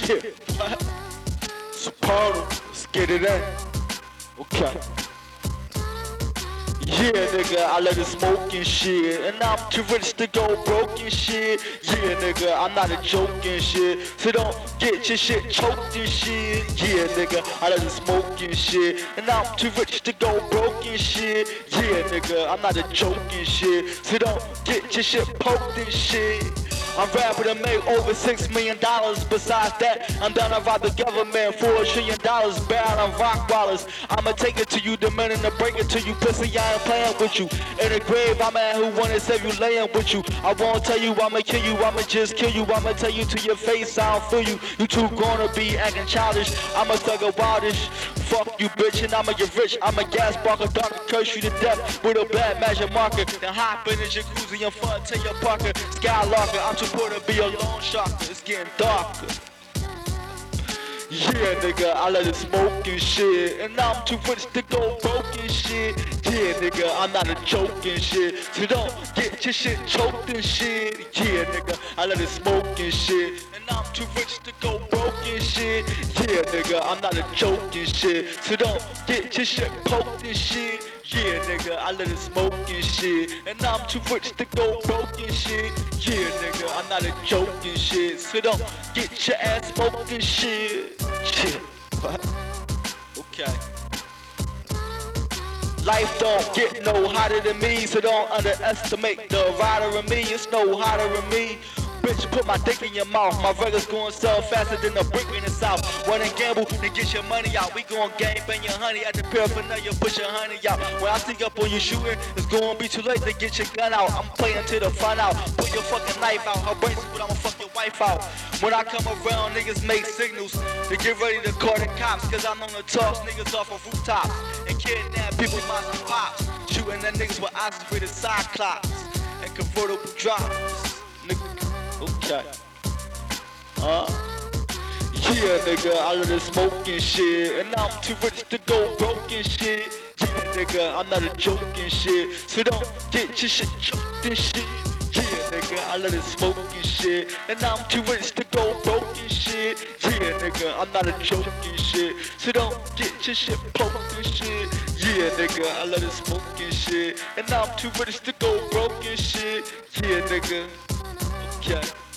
Shit? Soprano, let's get it in. Okay. Yeah, nigga, I let it smoke and shit. And I'm too rich to go broke and shit. Yeah, nigga, I'm not a joke and shit. So don't get your shit choked and shit. Yeah, nigga, I let it smoke and shit. And I'm too rich to go broke and shit. Yeah, nigga, I'm not a joke and shit. So don't get your shit poked and shit. I'm rapping to make over six million dollars. Besides that, I'm down to rob the government for a trillion dollars. Bad on rock wallers. I'ma take it to you, demanding to break it to you. Pussy, I ain't playing with you. In the grave, I'm a who wanna save you, laying with you. I won't tell you I'ma kill you, I'ma just kill you. I'ma tell you to your face, I don't feel you. You two gonna be acting childish. I'm a thugger wildish. Fuck you, bitch, and I'ma get rich. I'm a gas barker, darker, curse you to death with a bad magic marker. Then hop in the jacuzzi and fun to your Parker. Skylarker, I'm too poor to be a lone sharker. It's getting darker. Yeah, nigga, I let it smoke and shit. And I'm too rich to go broke and shit. Yeah, nigga, I'm not a joke and shit. So don't get your shit choked and shit. Yeah, nigga, I let it smoke and shit. And I'm too rich to go broke and shit. Yeah, nigga, I'm not a joke and shit. So don't get your shit poked and shit. Yeah, nigga, I let it smoke and shit. And I'm too rich to go broke and shit. Yeah, nigga, I'm not a joke and shit. So don't get your ass smoked and shit. Shit. What? Okay. Life don't get no hotter than me, so don't underestimate the rider in me. It's no hotter than me. Bitch, put my dick in your mouth. My records going sell faster than a brick in the south. Run and gamble to get your money out. We gon' gang bang your honey at the paraphernalia, push your honey out. When I sneak up on you shooting, it's gonna be too late to get your gun out. I'm playing to the front out. Put your fucking knife out. Her brains but I'ma fuck your wife out. When I come around, niggas make signals to get ready to call the cops. Cause I'm on the toss niggas off of rooftops and kidnap people, my pops. Shooting at niggas with eyes with cyclops and convertible drops. Nigga. Okay. Uh. Yeah, nigga, I let it smoke and shit. And I'm too rich to go broke and shit. Yeah, nigga, I'm not a joke and shit. So don't get your shit choked and shit. Yeah, nigga, I let it smoke and shit. And I'm too rich to go broke and shit. Yeah, nigga, I'm not a joke and shit. So don't get your shit poked and shit. Yeah, nigga, I let it smoke and shit. And I'm too rich to go broke and shit. Yeah, nigga. Okay.